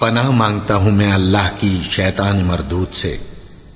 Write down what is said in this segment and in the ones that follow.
पनाह मांगता हूं मैं अल्लाह की शैतान मरदूत से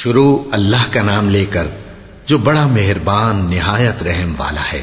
शुरू अल्लाह का नाम लेकर जो बड़ा मेहरबान निहायत रहम वाला है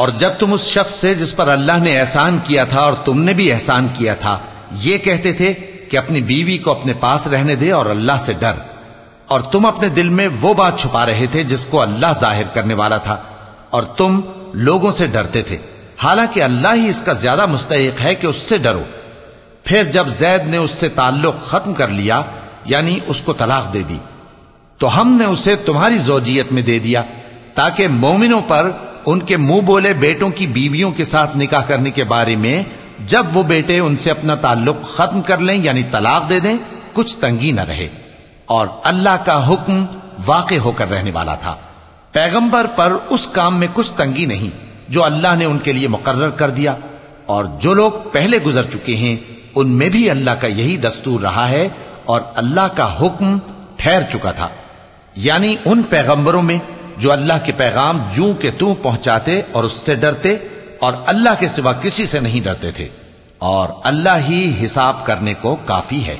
और जब तुम उस शख्स से जिस पर अल्लाह ने एहसान किया था और तुमने भी एहसान किया था ये कहते थे कि अपनी बीवी को अपने पास रहने दे और अल्लाह से डर और तुम अपने दिल में वो बात छुपा रहे थे जिसको अल्लाह जाहिर करने वाला था और तुम लोगों से डरते थे हालाँकि अल्लाह ही इसका ज़्यादा मुस्तक है कि उससे डरो। फिर जब जैद ने उससे ताल्लुक खत्म कर लिया, यानी उसको तलाक दे दी तो हमने उसे तुम्हारी जोजियत में दे दिया, ताकि मोमिनों पर उनके मुँह बोले बेटों की बीवियों के साथ निकाह करने के बारे में जब वो बेटे उनसे अपना ताल्लुक खत्म कर लें, यानी तलाक दे दें, कुछ तंगी न रहे। और अल्लाह का हुक्म वाक़ होकर रहने वाला था। पैगंबर पर उस काम में कुछ तंगी नहीं। जो अल्लाह ने उनके लिए मुकर्र कर दिया। और जो लोग पहले गुजर चुके हैं, उनमें भी अल्लाह का यही दस्तूर रहा है और अल्लाह का हुक्म ठहर चुका था। यानी उन पैगंबरों में जो अल्लाह के पैगाम जू के तू पहुंचाते और उससे डरते और अल्लाह के सिवा किसी से नहीं डरते थे। और अल्लाह ही हिसाब करने को काफ़ी है।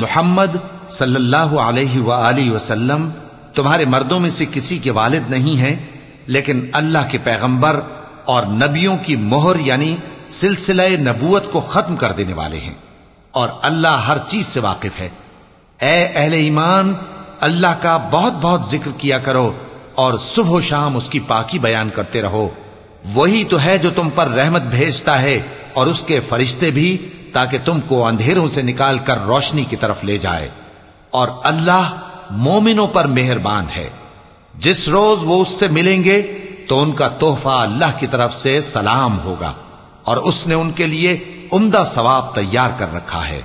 मोहम्मद सल्लल्लाहु अलैहि वआलिहि वसल्लम तुम्हारे मर्दों में से किसी के वालिद नहीं हैं लेकिन अल्लाह के पैगंबर और नबियों की मोहर यानी सिलसिला नबूत को खत्म कर देने वाले हैं। और अल्लाह हर चीज़ से वाकिफ है। ए अहले ईमान, अल्लाह का बहुत बहुत ज़िक्र किया करो और सुबह शाम उसकी पाकी बयान करते रहो। वही तो है जो तुम पर रहमत भेजता है और उसके फरिश्ते भी, ताकि तुमको अंधेरों से निकाल कर रोशनी की तरफ़ ले जाए। और अल्लाह मोमिनों पर मेहरबान है। जिस रोज वो उससे मिलेंगे तो उनका तोहफा अल्लाह की तरफ से सलाम होगा और उसने उनके लिए उम्दा सवाब तैयार कर रखा है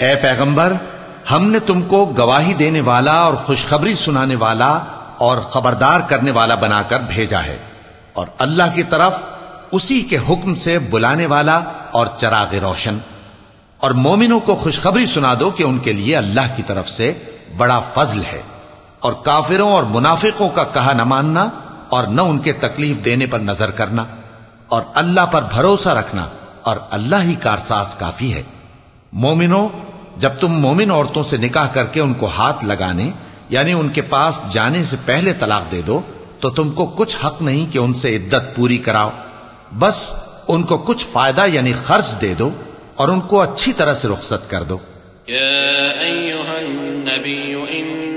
ए पैगंबर हमने तुमको गवाही देने वाला और खुशखबरी सुनाने वाला और खबरदार करने वाला बनाकर भेजा है और अल्लाह की तरफ उसी के हुक्म से बुलाने वाला और चराग रोशन और मोमिनों को खुशखबरी सुना दो कि उनके लिए अल्लाह की तरफ़ से बड़ा फजल है। और काफिरों और मुनाफिकों का कहा न मानना और न उनके तकलीफ़ देने पर नज़र करना और अल्लाह पर भरोसा रखना और अल्लाह ही कारसाज काफ़ी है। मोमिनो, जब तुम मोमिन औरतों से निकाह करके उनको हाथ लगाने, यानी उनके पास जाने से पहले तलाक दे दो तो तुमको कुछ हक नहीं कि उनसे इद्दत पूरी कराओ। बस उनको कुछ फ़ायदा यानी खर्च दे दो और उनको अच्छी तरह से रुखसत कर दो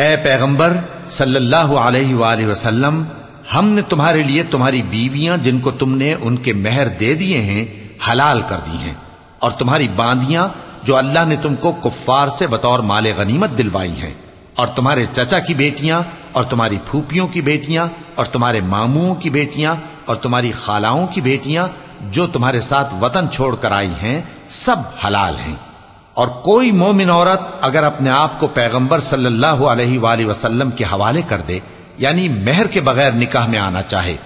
ए पैगंबर, सल्लल्लाहु अलैहि वसल्लम, हमने तुम्हारे लिए तुम्हारी बीवियाँ जिनको तुमने उनके मेहर दे दिए हैं, हलाल कर दी हैं, और तुम्हारी बांदियाँ जो अल्लाह ने तुमको कुफ्फार से बतौर माले गनीमत दिलवाई हैं, और तुम्हारे चचा की बेटियाँ, और तुम्हारी फूपियों की बेटियाँ, और तुम्हारे मामुओं की बेटियाँ, और तुम्हारी खालाओं की बेटियाँ, जो तुम्हारे साथ वतन छोड़कर आई हैं, सब हलाल हैं। और कोई मोमिन औरत अगर अपने आप को पैगंबर सल्लल्लाहु अलैहि वसल्लम के हवाले कर दे, यानी मेहर के बगैर निकाह में आना चाहे,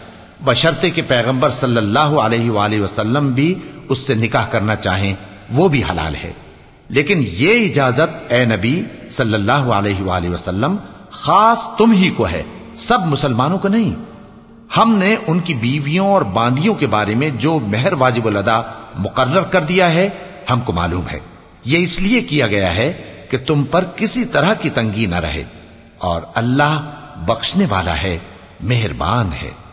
बशर्ते के पैगंबर सल्लल्लाहु अलैहि वसल्लम भी उससे निकाह करना चाहें, वो भी हलाल है। लेकिन ये इजाज़त ए नबी सल्लल्लाहु अलैहि वसल्लम खास तुम ही को है, सब मुसलमानों को नहीं। हमने उनकी बीवियों और बांदियों के बारे में जो मेहर वाजिब अदा मुकर्र कर दिया है, हमको मालूम है। ये इसलिए किया गया है कि तुम पर किसी तरह की तंगी न रहे और अल्लाह बख्शने वाला है, मेहरबान है।